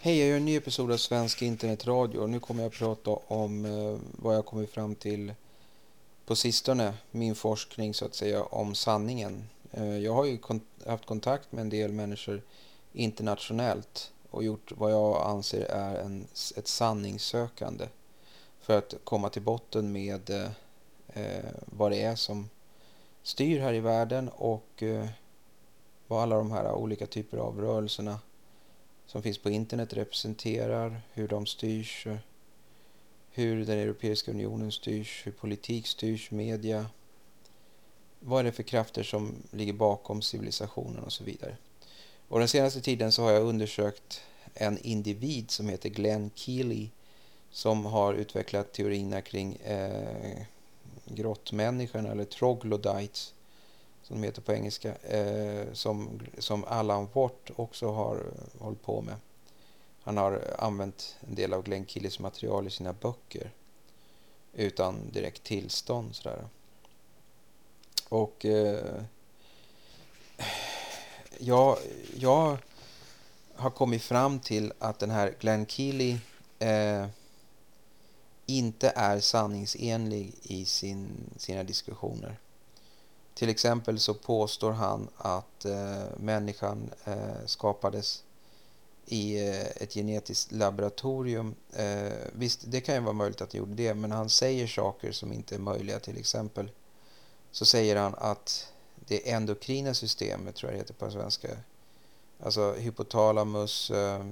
Hej, jag gör en ny episod av Svensk internetradio och nu kommer jag att prata om eh, vad jag kommit fram till på sistone, min forskning så att säga om sanningen. Eh, jag har ju haft kontakt med en del människor internationellt och gjort vad jag anser är en, ett sanningssökande för att komma till botten med eh, eh, vad det är som styr här i världen och eh, vad alla de här olika typer av rörelserna som finns på internet representerar, hur de styrs, eh, hur den Europeiska unionen styrs, hur politik styrs, media. Vad är det för krafter som ligger bakom civilisationen och så vidare. Och den senaste tiden så har jag undersökt en individ som heter Glenn Keely som har utvecklat teorierna kring eh, grottmänniskan eller troglodytes som de heter på engelska, eh, som, som Allan Watt också har eh, hållit på med. Han har använt en del av Glenn Killis material i sina böcker utan direkt tillstånd. Sådär. Och eh, jag, jag har kommit fram till att den här Glenn Keely eh, inte är sanningsenlig i sin, sina diskussioner. Till exempel så påstår han att eh, människan eh, skapades i eh, ett genetiskt laboratorium. Eh, visst, det kan ju vara möjligt att det gjorde det, men han säger saker som inte är möjliga. Till exempel så säger han att det endokrina systemet, tror jag det heter på svenska, alltså hypotalamus, eh,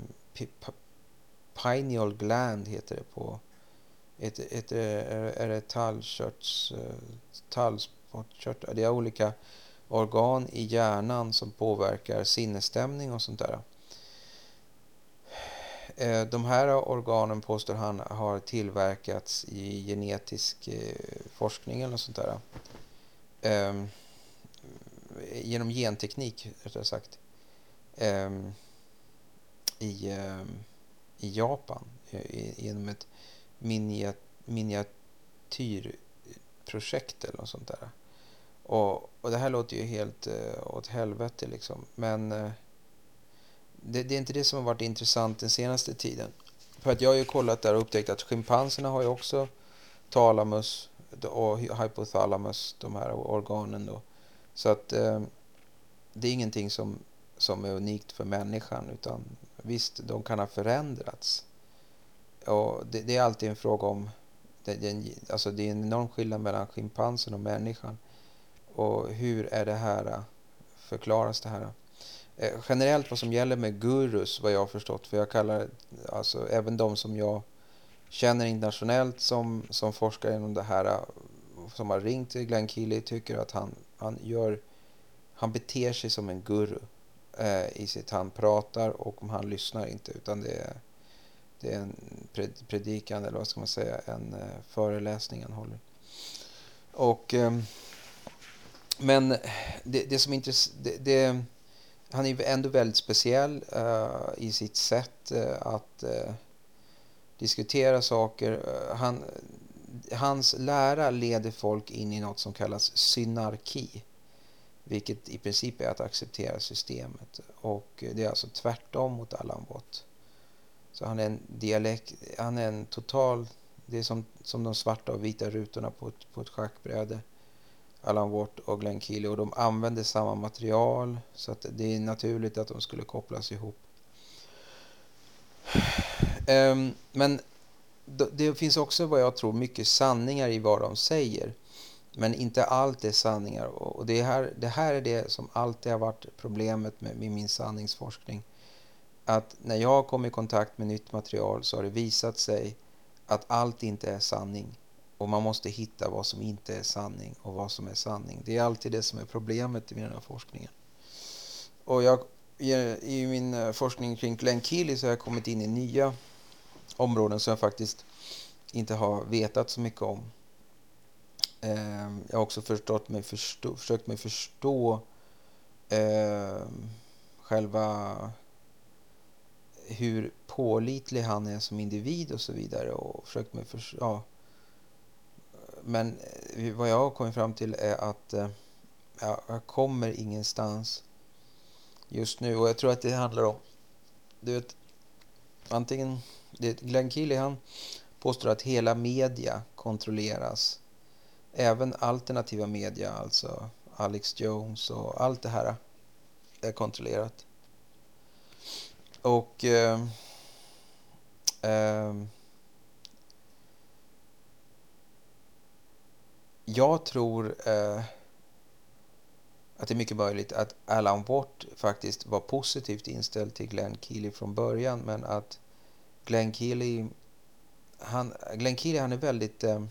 pineal gland heter det på ett, ett, eh, är det tallkörts, eh, talls sköldkörtel. Det är olika organ i hjärnan som påverkar sinnesstämning och sånt där. Eh, de här organen påstår han har tillverkats i genetisk eh, forskning eller sånt där. Ehm, genom genteknik, rättare sagt. Ehm, I, ehm, i Japan eh, genom ett miniatyrprojekt eller något sånt där. Och, och det här låter ju helt uh, åt helvete liksom. Men uh, det, det, är inte det som har varit intressant den senaste tiden. För att jag har ju kollat där och upptäckt att schimpanserna har ju också talamus och hypothalamus, de här organen då. Så att uh, det är ingenting som, som är unikt för människan utan visst, de kan ha förändrats. Och det, det är alltid en fråga om det, det, alltså det är en enorm skillnad mellan schimpansen och människan. Och hur är det här, äh, förklaras det här? Eh, generellt vad som gäller med gurus, vad jag har förstått, för jag kallar alltså även de som jag känner internationellt som, som forskar inom det här, äh, som har ringt till Glenn Keely, tycker att han, han gör, han beter sig som en guru eh, i sitt, han pratar och om han lyssnar inte, utan det är, det är en predikan, eller vad ska man säga, en eh, föreläsning han håller. Och eh, men det, det som intress det, det, han är ändå väldigt speciell uh, i sitt sätt uh, att uh, diskutera saker. Han, hans lära leder folk in i något som kallas synarki. Vilket i princip är att acceptera systemet. Och det är alltså tvärtom mot Allan Watt. Så han är en dialekt, han är en total, det är som, som de svarta och vita rutorna på ett, på ett schackbräde. Alan Watt och Glenn Keely och de använde samma material så att det är naturligt att de skulle kopplas ihop. Um, men det finns också vad jag tror mycket sanningar i vad de säger. Men inte allt är sanningar. Och det här, det här är det som alltid har varit problemet med, med min sanningsforskning. Att när jag kom i kontakt med nytt material så har det visat sig att allt inte är sanning. Och man måste hitta vad som inte är sanning och vad som är sanning. Det är alltid det som är problemet i den här forskningen. Och jag, i, min eh, forskning kring Glenn Keely så har jag kommit in i nya områden som jag faktiskt inte har vetat så mycket om. Eh, jag har också förstått mig förstå, försökt mig förstå eh, själva hur pålitlig han är som individ och så vidare och försökt mig förstå ja, men eh, vad jag har kommit fram till är att eh, ja, jag kommer ingenstans just nu. Och jag tror att det handlar om... Du vet, antingen, det, Glenn Keely han påstår att hela media kontrolleras. Även alternativa media, alltså Alex Jones och allt det här är kontrollerat. Och eh, eh, jag tror eh, att det är mycket möjligt att Alan Watt faktiskt var positivt inställd till Glenn Keely från början men att Glenn Keely han, Glenn Keely han är väldigt eh,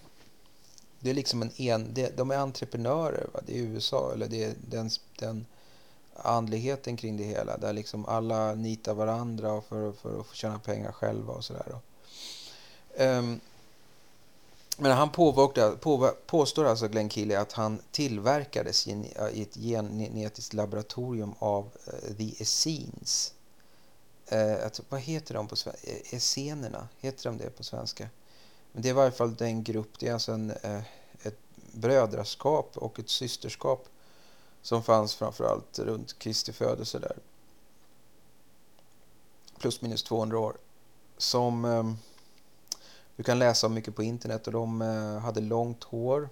det är liksom en, en det, de är entreprenörer va? det är USA eller det är den, den andligheten kring det hela där liksom alla nitar varandra för, för att få tjäna pengar själva och sådär. Um, men han påvågde, på, påstår alltså Glenn Keely att han tillverkades i, ett genetiskt laboratorium av uh, the Essenes. Uh, att, vad heter de på svenska? Eh, essenerna, heter de det på svenska? Men det är i varje fall den grupp, det är alltså en, uh, ett brödraskap och ett systerskap som fanns framförallt runt Kristi födelse där. Plus minus 200 år. Som ehm, du kan läsa om mycket på internet och de eh, hade långt hår.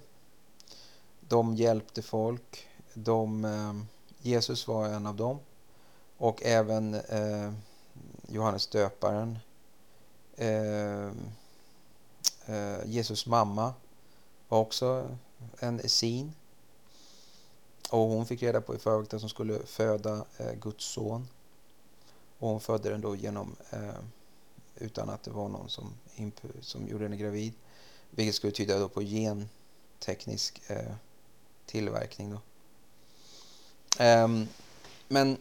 De hjälpte folk. De, eh, Jesus var en av dem. Och även eh, Johannes döparen. Eh, eh, Jesus mamma var också en essin. Och hon fick reda på i förväg att hon skulle föda eh, Guds son. Och hon födde den då genom eh, utan att det var någon som, som gjorde henne gravid. Vilket skulle tyda då på genteknisk eh, tillverkning. Då. Um, men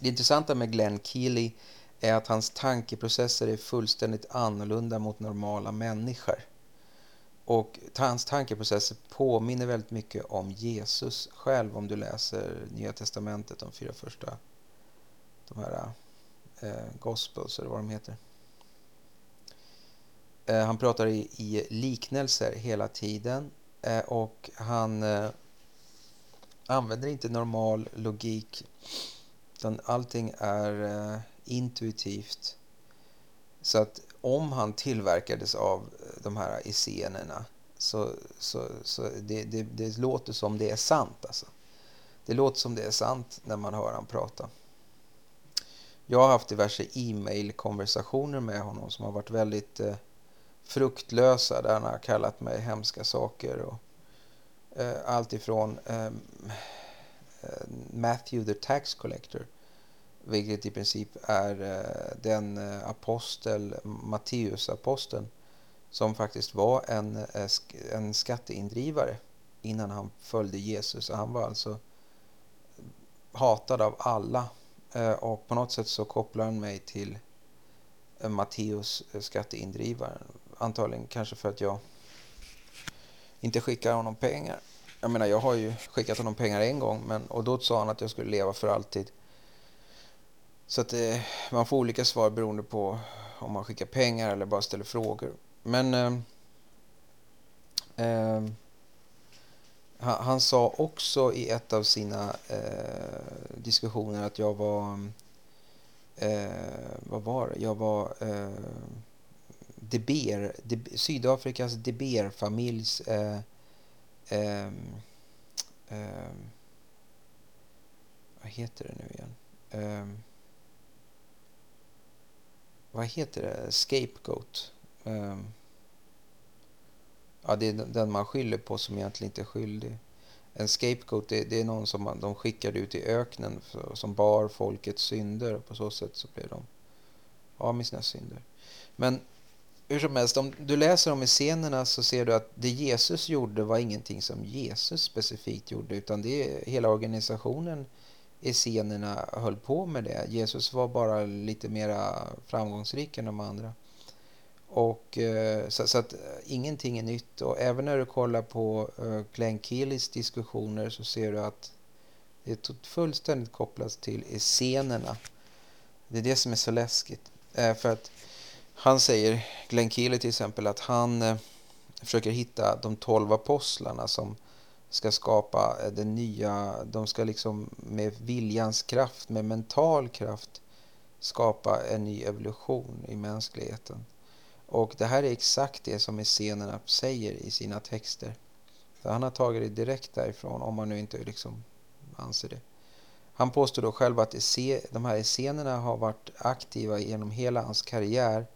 det intressanta med Glenn Keely är att hans tankeprocesser är fullständigt annorlunda mot normala människor. Och hans tankeprocesser påminner väldigt mycket om Jesus själv om du läser Nya Testamentet, de fyra första de här eh, Gospels eller vad de heter. Eh, han pratar i, i, liknelser hela tiden eh, och han eh, använder inte normal logik utan allting är eh, intuitivt. Så att om han tillverkades av eh, de här essenerna så, så, så det, det, det, låter som det är sant. Alltså. Det låter som det är sant när man hör han prata. Jag har haft diverse e-mail-konversationer med honom som har varit väldigt eh, fruktlösa där han har kallat mig hemska saker. Och, eh, allt ifrån ehm, eh, Matthew the Tax Collector vilket i princip är eh, den eh, apostel, Matteus-aposteln som faktiskt var en, eh, en skatteindrivare innan han följde Jesus. Han var alltså eh, hatad av alla Eh, och på något sätt så kopplar han mig till eh, Matteus eh, skatteindrivaren. Antagligen kanske för att jag inte skickar honom pengar. Jag menar, jag har ju skickat honom pengar en gång men, och då sa han att jag skulle leva för alltid. Så att eh, man får olika svar beroende på om man skickar pengar eller bara ställer frågor. Men eh, eh, han, han, sa också i ett av sina eh, diskussioner att jag var eh, vad var det? Jag var eh, Deber, De, Sydafrikas Deber-familjs eh, eh, eh, vad heter det nu igen? Eh, vad heter det? Scapegoat. Ehm, Ja, det är den man skyller på som egentligen inte är skyldig. En scapegoat det, det är någon som man, de skickade ut i öknen för, som bar folkets synder och på så sätt så blev de av med sina synder. Men hur som helst, om du läser om i scenerna så ser du att det Jesus gjorde var ingenting som Jesus specifikt gjorde utan det hela organisationen essenerna höll på med det. Jesus var bara lite mer framgångsrik än de andra. Och, eh, så, så, att eh, ingenting är nytt. Och även när du kollar på eh, Glenn Keelys diskussioner så ser du att det är fullständigt kopplat till scenerna. Det är det som är så läskigt. För att han säger, Glenn Keely till exempel, att han försöker hitta de tolv apostlarna som ska skapa det nya, de ska liksom med viljans kraft, med mental kraft skapa en ny evolution i mänskligheten. Och det här är exakt det som essenerna säger i sina texter. Så han har tagit det direkt därifrån om man nu inte liksom anser det. Han påstår då själv att de här essenerna har varit aktiva genom hela hans karriär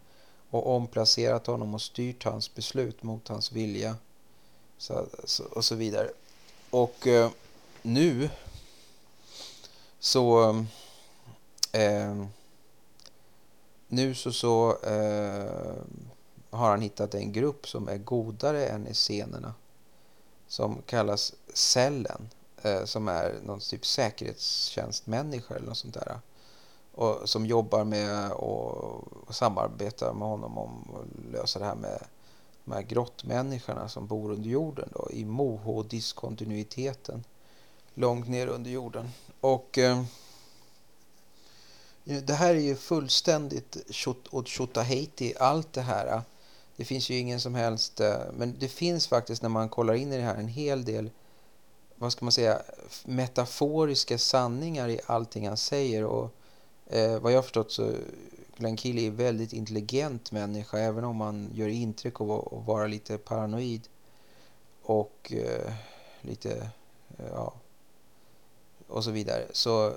och omplacerat honom och styrt hans beslut mot hans vilja så, så, och så vidare. Och eh, nu så eh, nu så, så eh, har han hittat en grupp som är godare än essenerna som kallas Cellen eh, som är någon typ säkerhetstjänstmänniska eller något sånt där och som jobbar med och samarbetar med honom om att lösa det här med de här grottmänniskorna som bor under jorden då, i moho-diskontinuiteten långt ner under jorden. Och eh, det här är ju fullständigt åt Tjotahejti, allt det här. Det finns ju ingen som helst, eh, men det finns faktiskt när man kollar in i det här en hel del, vad ska man säga, metaforiska sanningar i allting han säger. Och eh, vad jag har förstått så Glenn Keely är en väldigt intelligent människa även om man gör intryck av att vara lite paranoid och eh, lite, eh, ja, och så vidare. Så,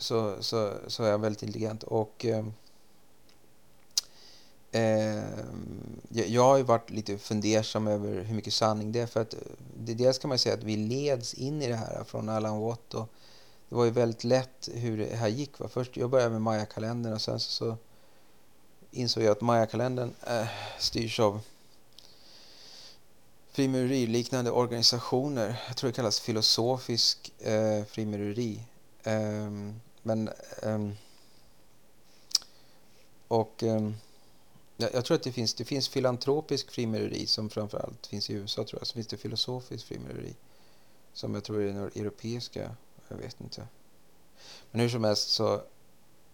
så, så, så är han väldigt intelligent och eh, eh, jag har ju varit lite fundersam över hur mycket sanning det är för att det, dels kan man säga att vi leds in i det här från Alan Watt och det var ju väldigt lätt hur det här gick. Va? Först jag började med Maya-kalendern och sen så, så insåg jag att Maya-kalendern eh, styrs av frimureriliknande organisationer. Jag tror det kallas filosofisk eh, frimureri. Um, men um, och ehm, um, jag, jag, tror att det finns, det finns filantropisk frimureri som framförallt finns i USA tror jag. Så finns det filosofisk frimureri som jag tror är den europeiska. Jag vet inte. Men hur som helst så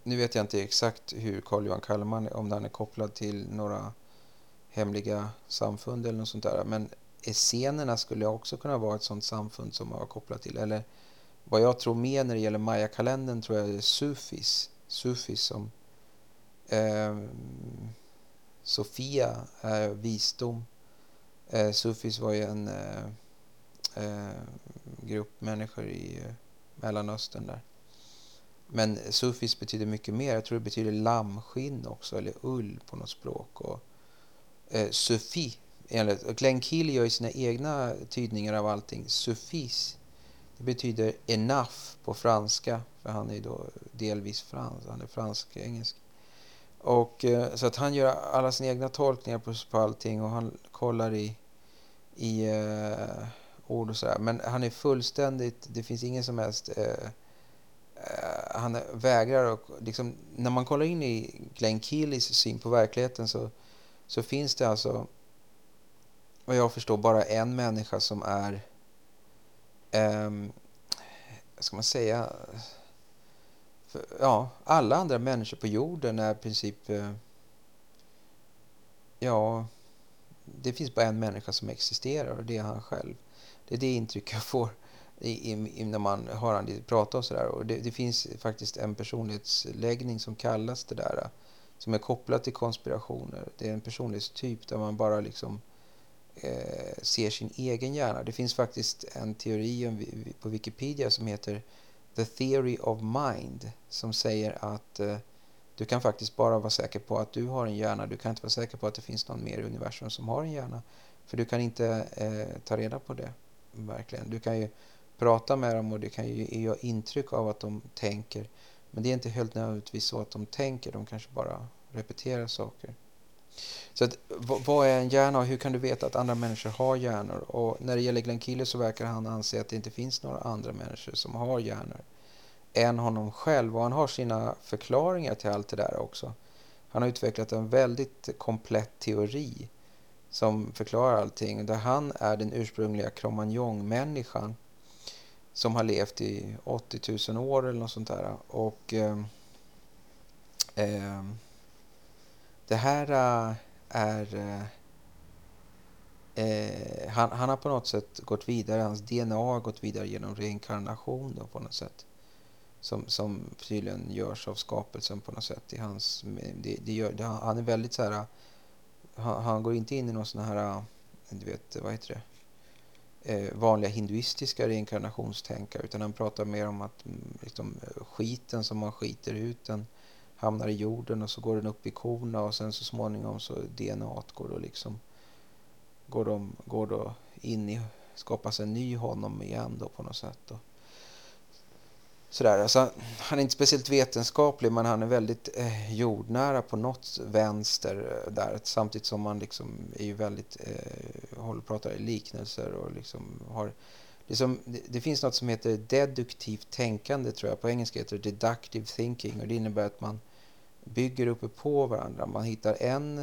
nu vet jag inte exakt hur Carl Johan Kallman, om han är kopplad till några hemliga samfund eller något sånt där. Men essenerna skulle också kunna vara ett sånt samfund som man var kopplad till. Eller vad jag tror mer när det gäller Maya-kalendern tror jag är sufis. Sufis som eh, Sofia är visdom. Eh, sufis var ju en eh, eh grupp människor i eh, Mellanöstern där. Men sufis betyder mycket mer. Jag tror det betyder lammskinn också, eller ull på något språk. Och, eh, sufi, enligt, och Glenn Kill gör ju sina egna tydningar av allting. Sufis, det betyder enough på franska, för han är då delvis fransk, han är fransk-engelsk. Och eh, så att han gör alla sina egna tolkningar på, på allting och han kollar i, i uh, ord och sådär. Men han är fullständigt, det finns ingen som helst uh, uh, han vägrar och liksom, när man kollar in i Glenn Keelys syn på verkligheten så, så finns det alltså vad jag förstår bara en människa som är eh, ska man säga för, ja, alla andra människor på jorden är i princip eh, ja det finns bara en människa som existerar och det är han själv. Det är det intryck jag får i, i, när man hör han prata och sådär. Och det, det, finns faktiskt en personlighetsläggning som kallas det där. Eh, som är kopplat till konspirationer. Det är en personlighetstyp där man bara liksom eh, ser sin egen hjärna. Det finns faktiskt en teori på Wikipedia som heter The Theory of Mind. Som säger att eh, du kan faktiskt bara vara säker på att du har en hjärna. Du kan inte vara säker på att det finns någon mer i universum som har en hjärna. För du kan inte eh, ta reda på det. Verkligen. Du kan ju prata med dem och det kan ju ge intryck av att de tänker. Men det är inte helt nödvändigtvis så att de tänker, de kanske bara repeterar saker. Så att, vad är en hjärna och hur kan du veta att andra människor har hjärnor? Och när det gäller Glenn Keely så verkar han anse att det inte finns några andra människor som har hjärnor än honom själv. Och han har sina förklaringar till allt det där också. Han har utvecklat en väldigt komplett teori som förklarar allting. Där han är den ursprungliga Cromagnon-människan som har levt i 80 000 år eller något sånt där. Och eh, eh, det här äh, är... Äh, eh, han, han har på något sätt gått vidare, hans DNA har gått vidare genom reinkarnation då på något sätt. som, som tydligen görs av skapelsen på något sätt. I hans, det, det gör, det, han är väldigt så här, han, han, går inte in i någon sån här, du vet, vad heter det? Eh, vanliga hinduistiska reinkarnationstänkare utan han pratar mer om att mm, liksom, skiten som man skiter ut den hamnar i jorden och så går den upp i korna och sen så småningom så DNA går då liksom går, de, går då in i skapas en ny honom igen då på något sätt. Då. Sådär, alltså, han är inte speciellt vetenskaplig men han är väldigt eh, jordnära på något vänster eh, där samtidigt som han liksom är ju väldigt eh, håller pratar i liknelser och liksom har liksom, det, det, finns något som heter deduktivt tänkande tror jag på engelska heter det deductive thinking och det innebär att man bygger uppe på varandra man hittar en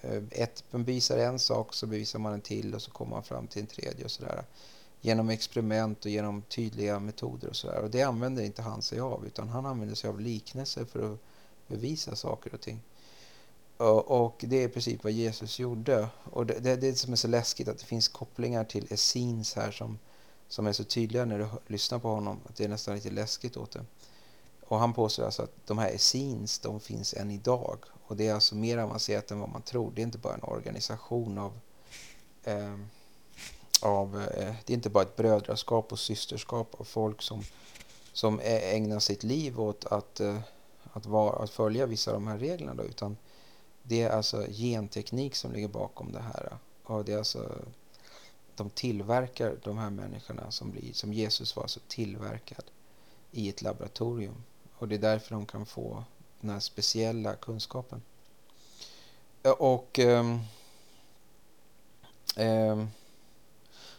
eh, ett, man bevisar en sak så bevisar man en till och så kommer man fram till en tredje och sådär genom experiment och genom tydliga metoder och sådär. Och det använder inte han sig av utan han använder sig av liknelser för att bevisa saker och ting. Och, det är i princip vad Jesus gjorde. Och det, det, det som är så läskigt att det finns kopplingar till Essenes här som, som är så tydliga när du lyssnar på honom att det är nästan lite läskigt åt det. Och han påstår alltså att de här Essenes, de finns än idag. Och det är alltså mer avancerat än vad man tror. Det är inte bara en organisation av eh, av, eh, det är inte bara ett brödraskap och systerskap av folk som, som ägnar sitt liv åt att, eh, att, vara, att följa vissa av de här reglerna då, utan det är alltså genteknik som ligger bakom det här. Och det är alltså, de tillverkar de här människorna som, blir, som Jesus var alltså tillverkad i ett laboratorium. Och det är därför de kan få den här speciella kunskapen. Och... Um, um,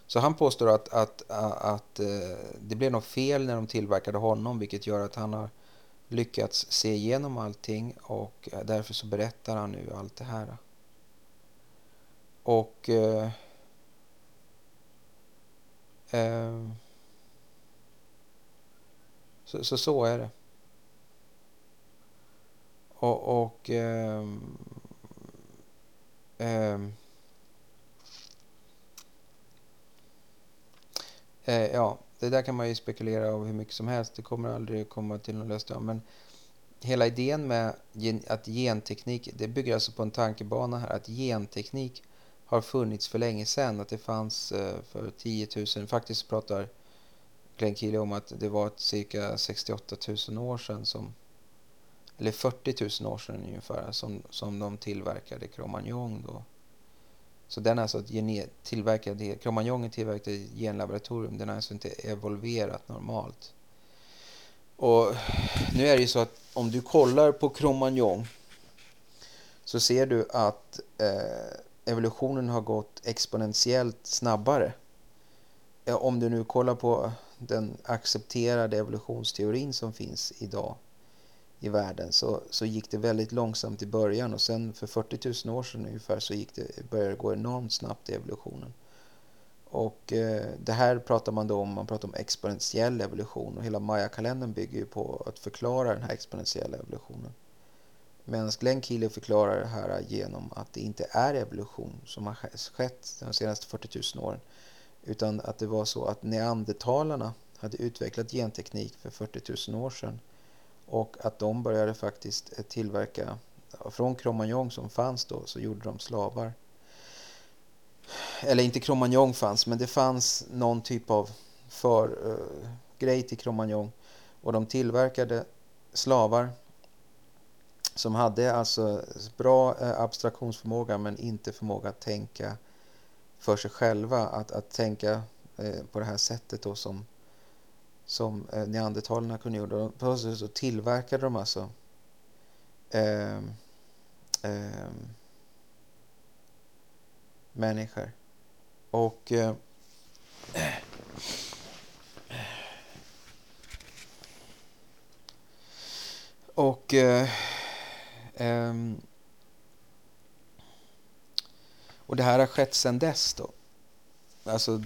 så han påstår att, att, att, eh, det blev något fel när de tillverkade honom vilket gör att han har lyckats se igenom allting och eh, därför så berättar han nu allt det här. Och eh, Ehm. så, så, så är det. Och, och eh, eh Eh, ja, det där kan man ju spekulera om hur mycket som helst. Det kommer aldrig komma till någon lösning. Men hela idén med gen, att genteknik, det bygger alltså på en tankebana här, att genteknik har funnits för länge sedan. Att det fanns eh, för 10 000, faktiskt pratar Glenn Keely om att det var cirka 68 000 år sedan som eller 40 000 år sedan ungefär som, som de tillverkade Cro-Magnon då. Så den är alltså tillverkad, Cro-Magnon är tillverkad i genlaboratorium. Den har alltså inte evolverat normalt. Och nu är det ju så att om du kollar på Cro-Magnon så ser du att eh, evolutionen har gått exponentiellt snabbare. Om du nu kollar på den accepterade evolutionsteorin som finns idag i världen så, så gick det väldigt långsamt i början och sen för 40 000 år sedan ungefär så gick det, började det gå enormt snabbt i evolutionen. Och eh, det här pratar man då om, man pratar om exponentiell evolution och hela Maya-kalendern bygger ju på att förklara den här exponentiella evolutionen. Men Glenn Keely förklarar det här genom att det inte är evolution som har skett de senaste 40 000 åren utan att det var så att neandertalarna hade utvecklat genteknik för 40 000 år sedan och att de började faktiskt tillverka, från Cro-Magnon som fanns då, så gjorde de slavar. Eller inte Cro-Magnon fanns, men det fanns någon typ av för, uh, grej till Cro-Magnon. Och de tillverkade slavar som hade alltså bra eh, abstraktionsförmåga men inte förmåga att tänka för sig själva. Att, att tänka eh, på det här sättet då som som eh, neandertalerna kunde göra. På så så tillverkade de alltså eh, eh, människor. Och eh, och eh, Ehm, och det här har skett sedan dess då. Alltså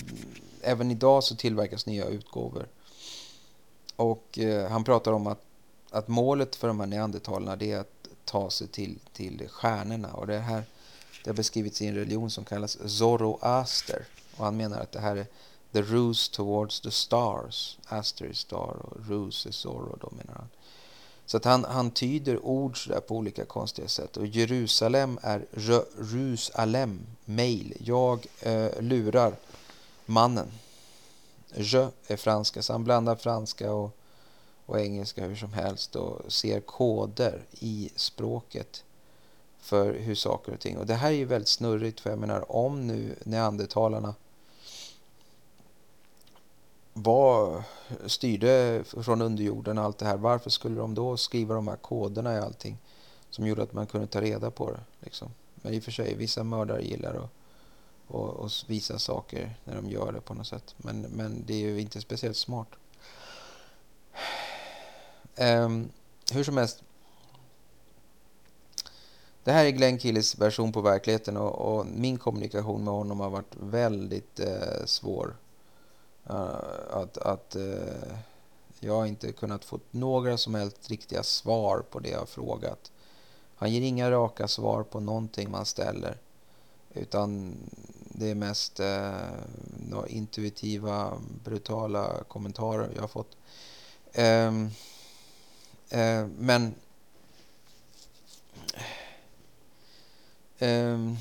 även idag så tillverkas nya utgåvor och eh, han pratar om att, att målet för de här neandertalarna är att ta sig till, till stjärnorna. Och det här det har beskrivits i en religion som kallas Zoroaster. Och han menar att det här är The ruse towards the stars. Aster är star och ruse är Zoro då menar han. Så att han, han tyder ord sådär på olika konstiga sätt. Och Jerusalem är Jerusalem, mail. Jag eh, lurar mannen. Je är franska, så han blandar franska och, och engelska hur som helst och ser koder i språket för hur saker och ting. Och det här är ju väldigt snurrigt för jag menar om nu neandertalarna var, styrde från underjorden allt det här. Varför skulle de då skriva de här koderna i allting som gjorde att man kunde ta reda på det? Liksom. Men i och för sig, vissa mördare gillar att och, och visa saker när de gör det på något sätt. Men, men det är ju inte speciellt smart. Um, hur som helst. Det här är Glenn Killes version på verkligheten och, och min kommunikation med honom har varit väldigt eh, svår. Eh, att att eh, jag inte kunnat få några som helst riktiga svar på det jag frågat. Han ger inga raka svar på någonting man ställer. Utan det är mest eh, intuitiva, brutala kommentarer jag har fått. Eh, eh, men... Ehm,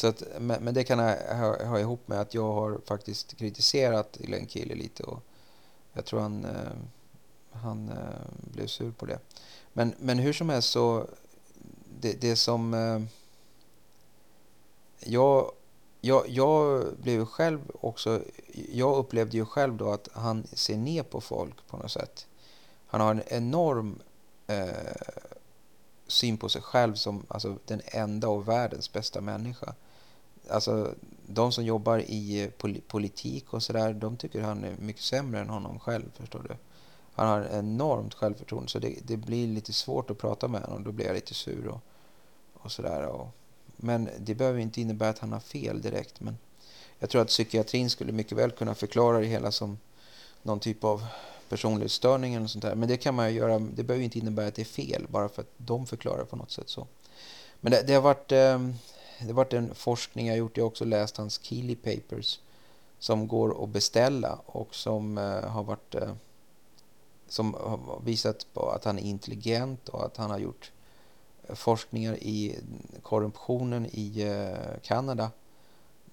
så att, men, det kan ha, ha, ha, ihop med att jag har faktiskt kritiserat Glenn Keely lite och jag tror han, eh, han eh, blev sur på det. Men, men hur som helst så det, det som... Eh, jag, jag, jag blev själv också... Jag upplevde ju själv då att han ser ner på folk på något sätt. Han har en enorm eh, syn på sig själv som alltså, den enda och världens bästa människa. Alltså, de som jobbar i eh, politik och sådär, de tycker han är mycket sämre än honom själv, förstår du. Han har enormt självförtroende så det, det, blir lite svårt att prata med honom. Då blir jag lite sur och, och sådär. men det behöver inte innebära att han har fel direkt. Men jag tror att psykiatrin skulle mycket väl kunna förklara det hela som någon typ av personlighetsstörning eller sånt där. Men det kan man ju göra. Det behöver inte innebära att det är fel bara för att de förklarar på något sätt så. Men det, det har varit eh, det varit en forskning jag gjort. Jag har också läst hans Keely Papers som går att beställa och som eh, har varit eh, som har visat på att han är intelligent och att han har gjort forskningar i korruptionen i eh, Kanada.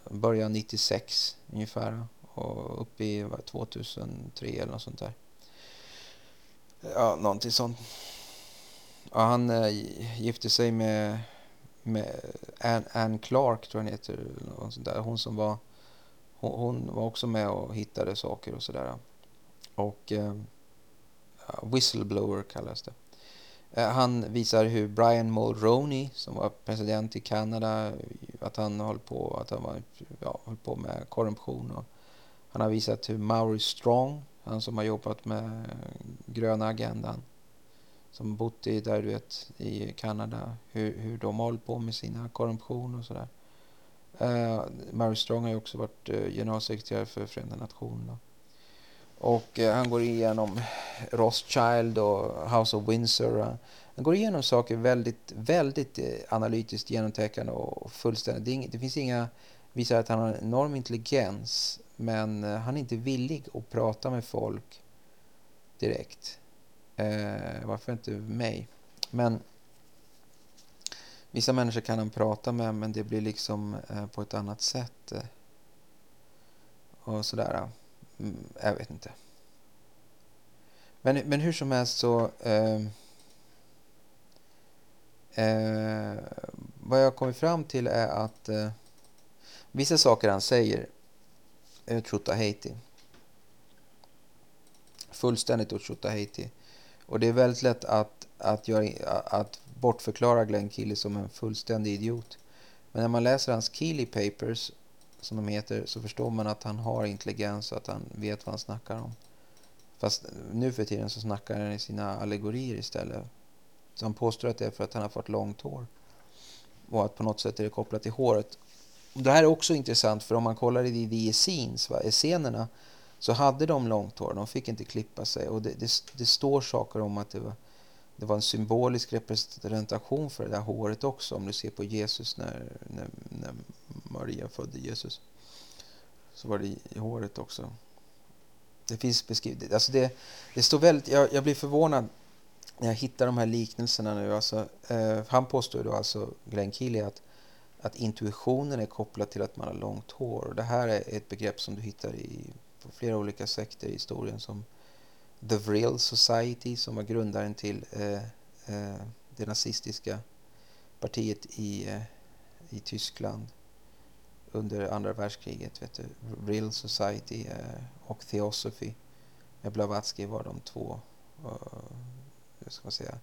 Början 96 ungefär och upp i 2003 eller något sånt där. Ja, någonting sånt. Ja, han eh, gifte sig med, med Anne, Anne Clark, tror jag hon heter. Sånt där. Hon som var, hon, hon var också med och hittade saker och sådär. Och eh, whistleblower kallas det. Eh, han visar hur Brian Mulroney, som var president i Kanada, att han höll på, att han var, ja, höll på med korruption. Och han har visat hur Maurice Strong, han som har jobbat med gröna agendan, som bott i, där du vet, i Kanada, hur, hur de håller på med sina korruption och sådär. Eh, uh, Mary Strong har ju också varit uh, generalsekreterare för Förenta Nationerna. Och uh, han går igenom Rothschild och House of Windsor. Uh, Han går igenom saker väldigt, väldigt eh, analytiskt genomtäckande och fullständigt. Det, ing, det finns inga, visar att han har en enorm intelligens men eh, han är inte villig att prata med folk direkt. Eh, varför inte mig? Men vissa människor kan han prata med men det blir liksom eh, på ett annat sätt. Eh, och sådär. Eh. Mm, jag vet inte. Men, men hur som helst så... Eh, eh, vad jag kommit fram till är att eh, vissa saker han säger är Haiti. Fullständigt Haiti. Och det är väldigt lätt att, att, göra, att bortförklara Glenn Keely som en fullständig idiot. Men när man läser hans Keely Papers som de heter så förstår man att han har intelligens och att han vet vad han snackar om. Fast nu för tiden så snackar han i sina allegorier istället. Så han påstår att det är för att han har fått långt hår. Och att på något sätt är det kopplat till håret. Och det här är också intressant för om man kollar i the scenes, va, scenerna så hade de långt hår, de fick inte klippa sig. Och det, det, det står saker om att det var, det var en symbolisk representation för det där håret också. Om du ser på Jesus när, när, när Maria födde Jesus. Så var det i, i håret också. Det finns beskrivet. Alltså det, det står väldigt, jag, jag blir förvånad när jag hittar de här liknelserna nu. Alltså, eh, han påstår då alltså, Glenn Keely, att, att intuitionen är kopplad till att man har långt hår. Och det här är ett begrepp som du hittar i flera olika sekter i historien som The Vril Society som var grundaren till eh, eh, det nazistiska partiet i, eh, i Tyskland under andra världskriget. Vet du. Real Society eh, och Theosophy med Blavatsky var de två uh, ska man säga,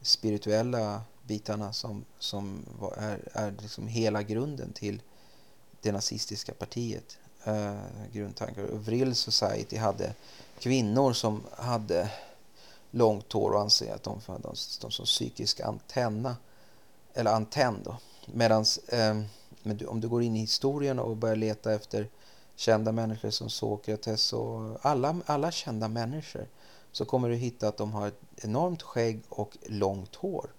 spirituella bitarna som, som var, är, är liksom hela grunden till det nazistiska partiet eh, grundtankar. Vril Society hade kvinnor som hade långt hår och anser att de, de, de, de som psykisk antenna eller antenn då. Medans, eh, men du, om du går in i historien och börjar leta efter kända människor som Sokrates och alla, alla kända människor så kommer du hitta att de har ett enormt skägg och långt hår.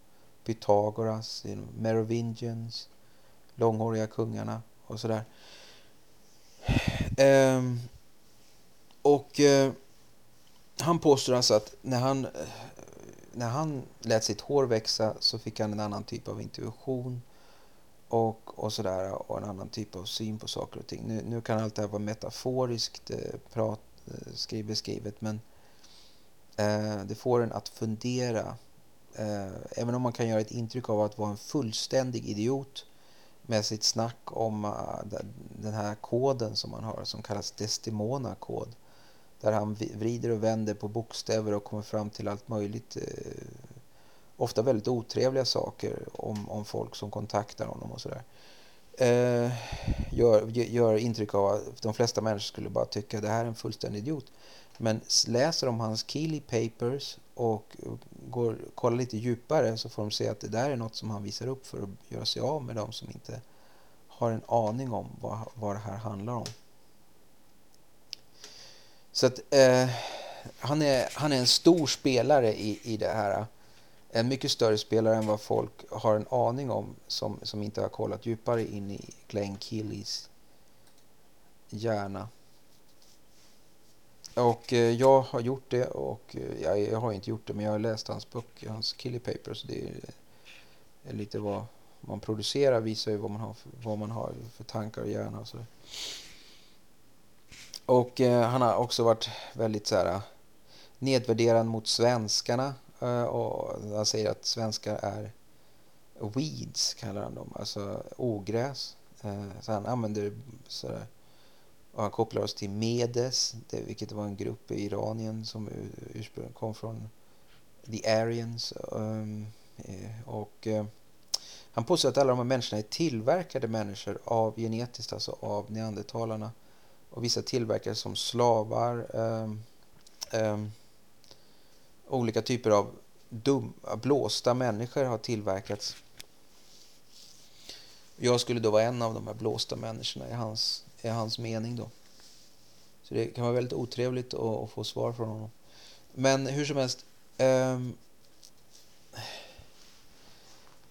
Pythagoras, Merovingians, långhåriga kungarna och sådär. Ehm, och eh, han påstår alltså att när han, eh, när han lät sitt hår växa så fick han en annan typ av intuition och, och sådär och en annan typ av syn på saker och ting. Nu, nu kan allt det här vara metaforiskt eh, prat, eh, beskrivet men eh, det får en att fundera. Eh, även om man kan göra ett intryck av att vara en fullständig idiot med sitt snack om eh, den här koden som man har som kallas Destimona-kod. Där han vrider och vänder på bokstäver och kommer fram till allt möjligt eh, ofta väldigt otrevliga saker om, om folk som kontaktar honom och sådär. Eh, gör, gör intryck av att de flesta människor skulle bara tycka att det här är en fullständig idiot. Men läser de hans Keely Papers och går, kollar lite djupare så får de se att det där är något som han visar upp för att göra sig av med de som inte har en aning om vad, vad det här handlar om. Så att eh, han, är, han är en stor spelare i, i det här en mycket större spelare än vad folk har en aning om som, som inte har kollat djupare in i Glenn Killies hjärna. Och eh, jag har gjort det och eh, jag, jag, har inte gjort det men jag har läst hans böcker, hans Killy Papers. Det är, är, lite vad man producerar visar ju vad man har för, vad man har för tankar och hjärna och sådär. Och eh, han har också varit väldigt så här eh, nedvärderande mot svenskarna Eh, och han säger att svenskar är weeds, kallar han dem, alltså ogräs. Eh, så han använder sådär. Och han kopplar oss till Medes, det, vilket var en grupp i Iranien som ursprungligen kom från The Aryans. Um, och eh, han påstår att alla de här människorna är tillverkade människor av genetiskt, alltså av neandertalarna. Och vissa tillverkade som slavar. Um, um, olika typer av dum, blåsta människor har tillverkats. Jag skulle då vara en av de här blåsta människorna i hans, i hans mening då. Så det kan vara väldigt otrevligt att, att få svar från honom. Men hur som helst. Um,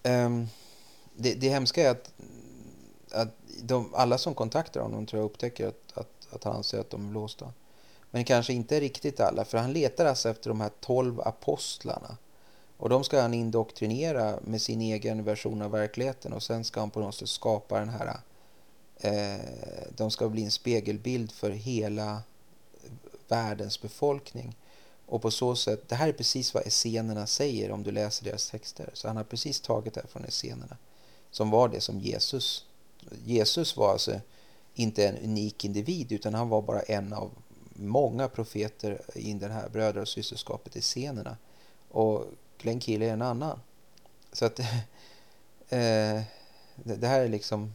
um, det, det hemska är att, att de, alla som kontaktar honom tror jag upptäcker att, att, att han anser att de är blåsta. Men kanske inte riktigt alla, för han letar alltså efter de här tolv apostlarna. Och de ska han indoktrinera med sin egen version av verkligheten och sen ska han på något sätt skapa den här... Eh, de ska bli en spegelbild för hela världens befolkning. Och på så sätt, det här är precis vad essenerna säger om du läser deras texter. Så han har precis tagit det här från essenerna. Som var det som Jesus... Jesus var alltså inte en unik individ utan han var bara en av många profeter i det här bröder och systerskapet i scenerna. Och Glenn Keely är en annan. Så att eh, det här är liksom...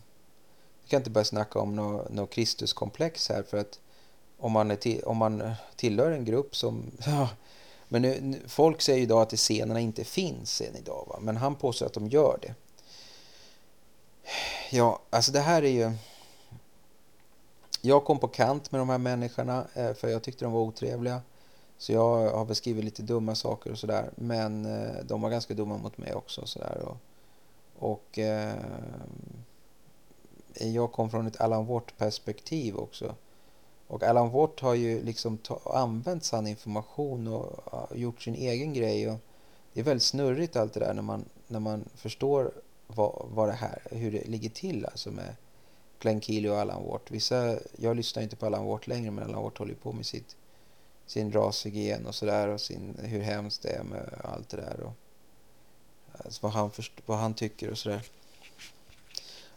Vi kan inte börja snacka om något no Kristuskomplex här för att om man, är till, om man tillhör en grupp som... Ja, men nu, folk säger idag att scenerna inte finns än idag, va? men han påstår att de gör det. Ja, alltså det här är ju jag kom på kant med de här människorna eh, för jag tyckte de var otrevliga. Så jag har beskrivit lite dumma saker och sådär. Men eh, de var ganska dumma mot mig också. Och, sådär. och, och eh, jag kom från ett Alan Watt-perspektiv också. Och Alan Watt har ju liksom använt sann information och eh, gjort sin egen grej. Och det är väldigt snurrigt allt det där när man, när man förstår vad, vad det här, hur det ligger till alltså med Glenn Keely och Alan Watt. Vissa, jag lyssnar inte på Alan Watt längre men Alan Watt håller på med sitt, sin rashygien och sådär och sin, hur hemskt det är med allt det där. Och, alltså vad, han först, vad han tycker och sådär.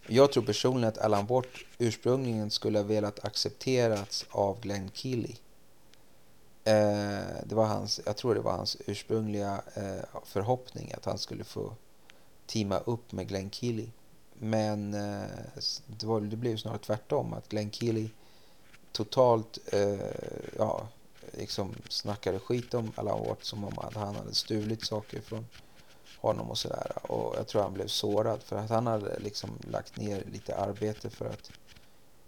Jag tror personligen att Alan Watt ursprungligen skulle ha velat accepterats av Glenn Keely. Eh, det var hans, jag tror det var hans ursprungliga eh, förhoppning att han skulle få teama upp med Glenn Keely. Men eh, det, var, det blev snarare tvärtom. Att Glenn Keely totalt eh, ja, liksom snackade skit om Alan Watt som om att han hade stulit saker från honom och sådär. Och jag tror han blev sårad för att han hade liksom lagt ner lite arbete för att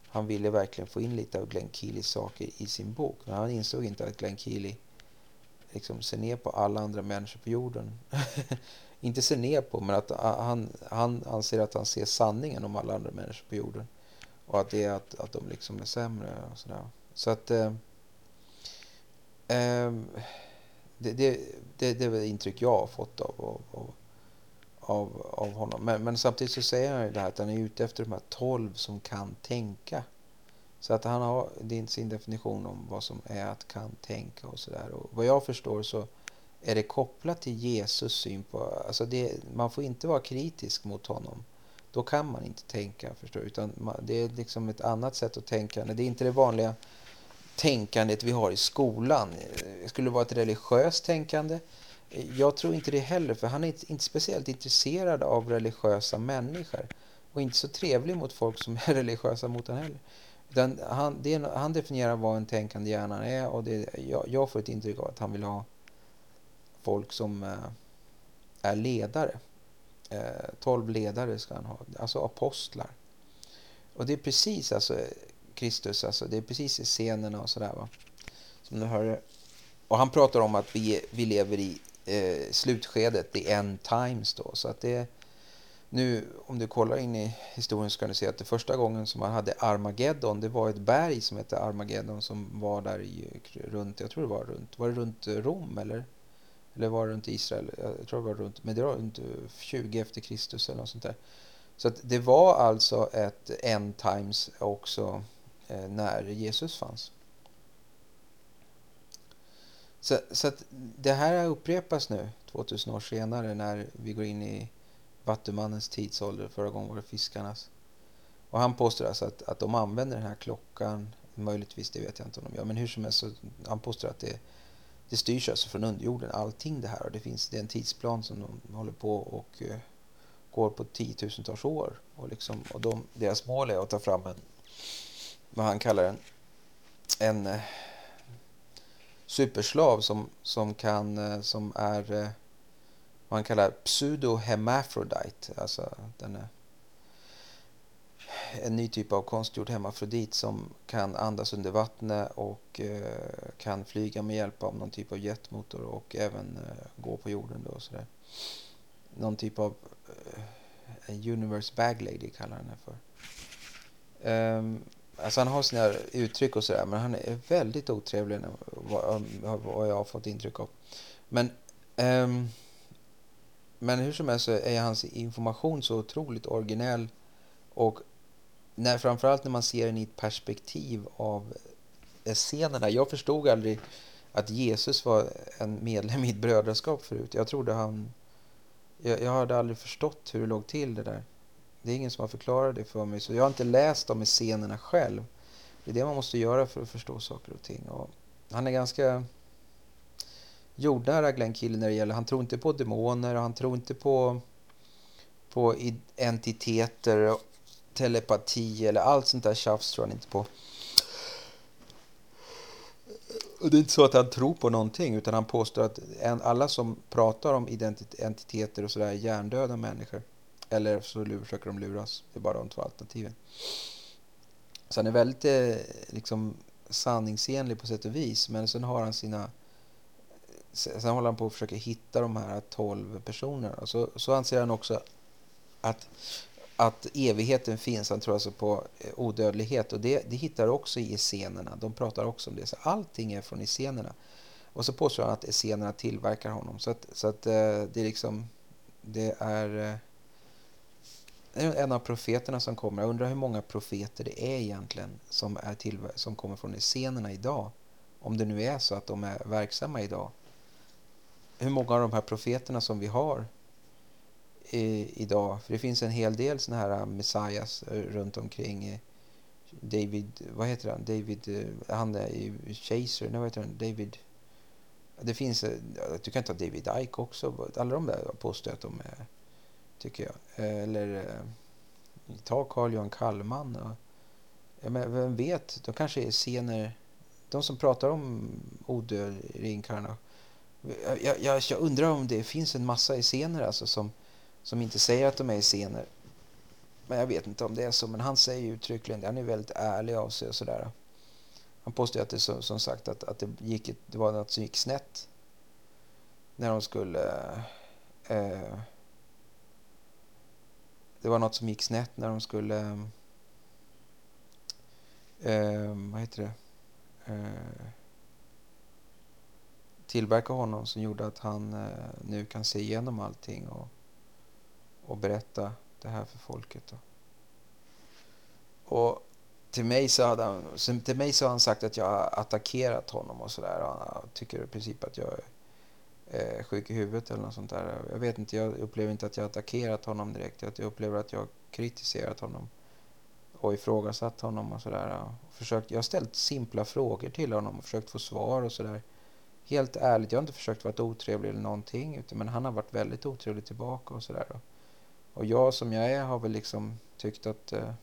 han ville verkligen få in lite av Glenn Keelys saker i sin bok. Men han insåg inte att Glenn Keely liksom ser ner på alla andra människor på jorden. inte ser ner på, men att ah, han, han anser att han ser sanningen om alla andra människor på jorden. Och att det är att, att de liksom är sämre och sådär. Så att... Eh, eh, det, det, det, det är det intryck jag har fått av, av, av, av honom. Men, men, samtidigt så säger han ju det här att han är ute efter de här tolv som kan tänka. Så att han har sin definition om vad som är att kan tänka och sådär. Och vad jag förstår så är det kopplat till Jesus syn på... Alltså det, man får inte vara kritisk mot honom. Då kan man inte tänka, förstår? Utan man, det är liksom ett annat sätt att tänka. Det är inte det vanliga tänkandet vi har i skolan. Det skulle vara ett religiöst tänkande. Jag tror inte det heller, för han är inte speciellt intresserad av religiösa människor. Och inte så trevlig mot folk som är religiösa mot honom heller. Utan han, det, han definierar vad en tänkande hjärna är och det, jag, jag får ett intryck av att han vill ha folk som eh, är ledare. Eh, tolv ledare ska han ha, alltså apostlar. Och det är precis alltså Kristus, alltså det är precis i scenerna och sådär va. Som du hör. Och han pratar om att vi, vi lever i eh, slutskedet, the end times då. Så att det nu om du kollar in i historien så kan du se att det första gången som man hade Armageddon, det var ett berg som hette Armageddon som var där i, runt, jag tror det var runt, var det runt Rom eller? Eller var det runt Israel? Jag tror det var runt, men det var runt eh, 20 efter Kristus eller något sånt där. Så att det var alltså ett end times också eh, när Jesus fanns. Så, så att det här upprepas nu 2000 år senare när vi går in i Vattumannens tidsålder. Förra gången var det fiskarnas. Och han påstår alltså att, att de använder den här klockan, möjligtvis, det vet jag inte om de gör, men hur som helst så han påstår att det, det styrs alltså från underjorden, allting det här. Och det finns det är en tidsplan som de håller på och uh, går på tiotusentals år. Och, liksom, och de, deras mål är att ta fram en, vad han kallar en, en uh, superslav som, som kan, uh, som är vad han kallar pseudo-hemafrodite. Alltså den är en ny typ av konstgjord hemafrodit som kan andas under vattnet och eh, kan flyga med hjälp av någon typ av jetmotor och även eh, gå på jorden. Då och sådär. Någon typ av eh, universe bag lady kallar han det för. Um, alltså han har sina uttryck och sådär men han är väldigt otrevlig vad, vad jag har fått intryck av. Men um, men hur som helst så är hans information så otroligt originell och när, framförallt när man ser den i ett perspektiv av eh, scenerna. Jag förstod aldrig att Jesus var en medlem i ett brödraskap förut. Jag trodde han... Jag, jag hade aldrig förstått hur det låg till det där. Det är ingen som har förklarat det för mig. Så jag har inte läst de scenerna själv. Det är det man måste göra för att förstå saker och ting. Och han är ganska jordnära Glenn Keely när det gäller, han tror inte på demoner och han tror inte på, på entiteter, telepati eller allt sånt där tjafs tror han inte på. Och det är inte så att han tror på någonting utan han påstår att alla som pratar om identiteter och sådär är hjärndöda människor. Eller så försöker de luras. Det är bara de två alternativen. Så han är väldigt eh, liksom, sanningsenlig på sätt och vis. Men sen har han sina sen håller han på att försöka hitta de här 12 personerna. Så, så anser han också att att evigheten finns. Han tror alltså på eh, odödlighet och det, det hittar också i essenerna. De pratar också om det. Så allting är från essenerna. Och så påstår han att essenerna tillverkar honom. Så att, så att eh, det är liksom, det är eh, en av profeterna som kommer. Jag undrar hur många profeter det är egentligen som, är till, som kommer från essenerna idag. Om det nu är så att de är verksamma idag. Hur många av de här profeterna som vi har i, idag. För det finns en hel del såna här äh, messias äh, runt omkring. Äh, David, vad heter han? David, han är i Chaser, nej vad heter han? David. Det finns, du kan ta David Ike också. Alla de där påstår att de är, tycker jag. Eller ta Carl Johan Kallman. Och, ja, men vem vet, de kanske är scener, de som pratar om odöd reinkarnation. Jag, jag, jag, undrar om det finns en massa scener alltså som som inte säger att de är scener. Men jag vet inte om det är så, men han säger ju uttryckligen det. Han är väldigt ärlig av sig och sådär. Han påstår att det som, som sagt att, att det, gick, det var något som gick snett. När de skulle... Eh, det var något som gick snett när de skulle... Eh, vad heter det? Eh, tillverka honom som gjorde att han eh, nu kan se igenom allting och och berätta det här för folket. Då. Och till mig, så hade han, till mig så har han sagt att jag har attackerat honom och sådär. Han tycker i princip att jag är eh, sjuk i huvudet eller något sånt där. Jag vet inte, jag upplever inte att jag har attackerat honom direkt. Jag upplever att jag har kritiserat honom och ifrågasatt honom och sådär. Försökt, jag har ställt simpla frågor till honom och försökt få svar och sådär. Helt ärligt, jag har inte försökt vara otrevlig eller någonting. Men han har varit väldigt otrevlig tillbaka och sådär. Och jag som jag är har väl liksom tyckt att... Eh,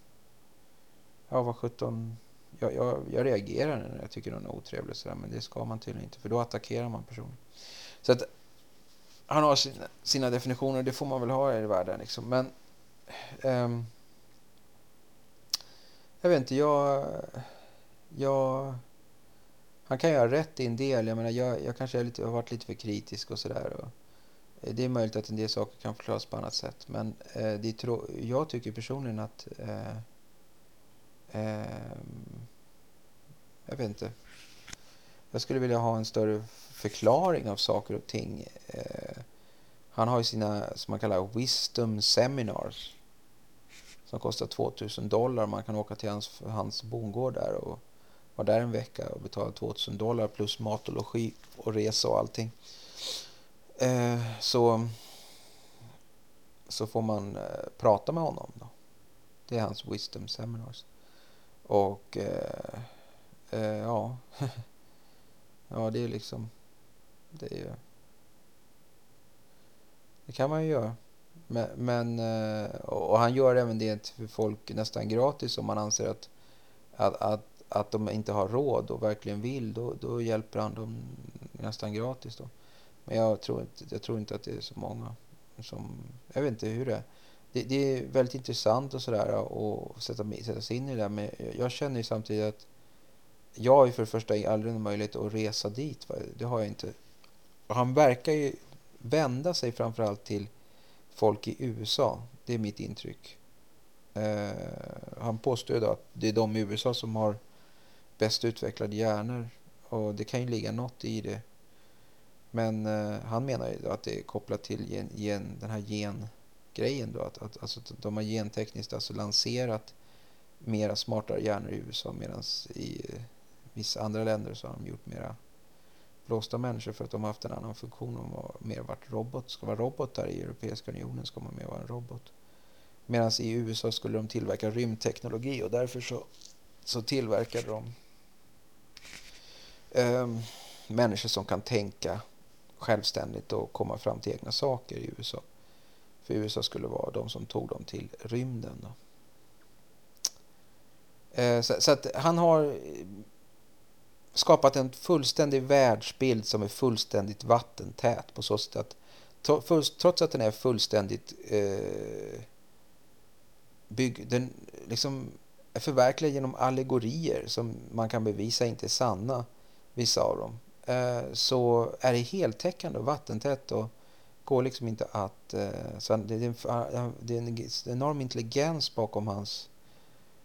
ja, vad sjutton... Jag, jag, jag reagerar när jag tycker någon är otrevlig sådär, men det ska man tydligen inte för då attackerar man personen. Så att han har sina, sina definitioner, det får man väl ha i världen liksom. Men... Um, jag vet inte, jag... Jag... Han kan ju ha rätt i en del. Jag menar, jag, jag kanske är lite, har varit lite för kritisk och sådär. Och, Eh, det är möjligt att en del saker kan förklaras på annat sätt. Men eh, det jag tycker personligen att... Eh, eh, jag vet inte. Jag skulle vilja ha en större förklaring av saker och ting. Eh, han har ju sina, som man kallar wisdom seminars. Som kostar 2000 dollar. Man kan åka till hans, hans bondgård där och vara där en vecka och betala 2000 dollar plus mat och logi och resa och allting. Eh, så, så får man eh, prata med honom. Då. Det är hans wisdom seminars. Och eh, eh ja, ja det är liksom, det är ju, det kan man ju göra. Men, men eh, och han gör även det för folk nästan gratis om man anser att, att, att, att de inte har råd och verkligen vill. Då, då hjälper han dem nästan gratis. då. Men jag tror inte, jag tror inte att det är så många som... Jag vet inte hur det är. Det, det är väldigt intressant och sådär att sätta, sätta sig in i det där. Men jag känner ju samtidigt att jag har ju för det första aldrig någon möjlighet att resa dit. Va? Det har jag inte. Och han verkar ju vända sig framförallt till folk i USA. Det är mitt intryck. Eh, han påstår ju att det är de i USA som har bäst utvecklade hjärnor. Och det kan ju ligga något i det. Men eh, han menar ju att det är kopplat till gen, gen, den här gengrejen då. Att, att, alltså, de har gentekniskt alltså lanserat mera smartare hjärnor i USA medan i eh, vissa andra länder så har de gjort mera blåsta människor för att de har haft en annan funktion. De har mer varit robot. Ska vara robotar i Europeiska unionen ska man mer vara en robot. Medan i USA skulle de tillverka rymdteknologi och därför så, så tillverkade de eh, människor som kan tänka självständigt och komma fram till egna saker i USA. För USA skulle vara de som tog dem till rymden. Eh, så, så, att han har skapat en fullständig världsbild som är fullständigt vattentät på så sätt att trots att den är fullständigt eh, bygg, den liksom är förverkligad genom allegorier som man kan bevisa inte är sanna, vissa av dem. Eh, så är det heltäckande och vattentätt och går liksom inte att... Eh, så det, är en, det är en enorm intelligens bakom hans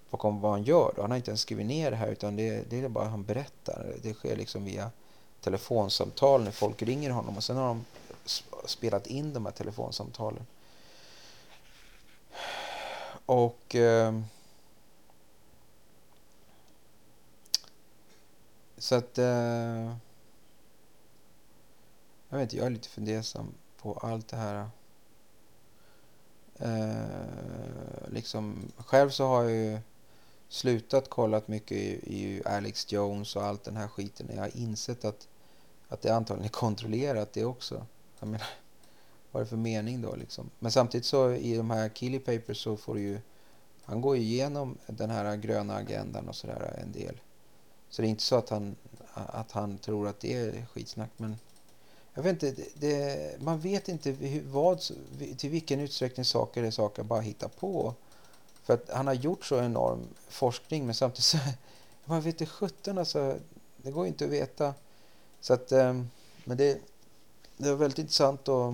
bakom vad han gör. Då. Han har inte ens skrivit ner det här utan det, det är bara han berättar. Det sker liksom via telefonsamtal när folk ringer honom och sen har de spelat in de här telefonsamtalen. Och... Eh, så att... Eh, jag vet inte, jag är lite fundersam på allt det här. Eh, liksom, själv så har jag ju slutat kolla mycket i, i, Alex Jones och allt den här skiten. Jag har insett att, att det antagligen är kontrollerat det också. Jag menar, vad är det för mening då liksom? Men samtidigt så i de här Killy Papers så får du ju, han går ju igenom den här gröna agendan och sådär en del. Så det är inte så att han, att han tror att det är skitsnack men jag vet inte, det, det, man vet inte hur, vad, till vilken utsträckning saker är saker bara hitta på. För att han har gjort så enorm forskning men samtidigt så, man vet inte sjutton alltså, det går inte att veta. Så att, ehm, men det, det var väldigt intressant och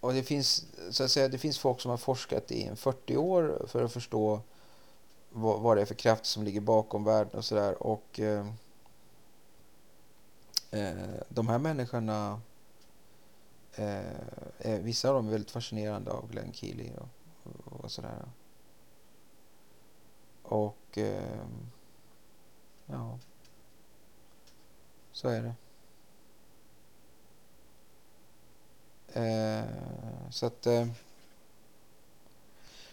och det finns, så att säga, det finns folk som har forskat i 40 år för att förstå vad, vad det är för kraft som ligger bakom världen och sådär. Och eh, Eh, de här människorna, eh, vissa av dem är väldigt fascinerande av Glenn Keely och, och sådär. Och eh, ja, så är det. Eh, så att... Eh,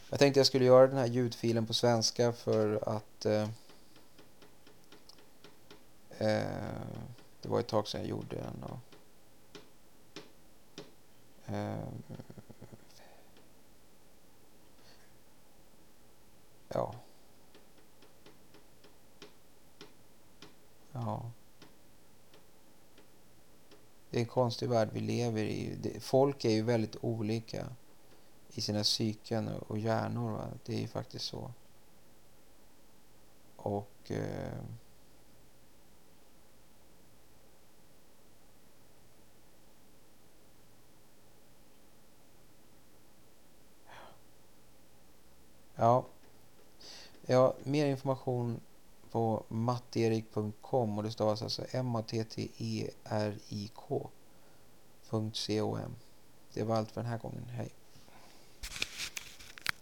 jag tänkte jag skulle göra den här ljudfilen på svenska för att... Eh, eh, det var ett tag sedan jag gjorde den. Och, eh, ja. Ja det är en konstig värld vi lever i. Folk är ju väldigt olika i sina psyken och hjärnor. Va? Det är ju faktiskt så. Och... Eh, ja. ja, mer information på matterik.com och det stavas alltså M-A-T-T-E-R-I-K.com. Det var allt för den här gången. Hej!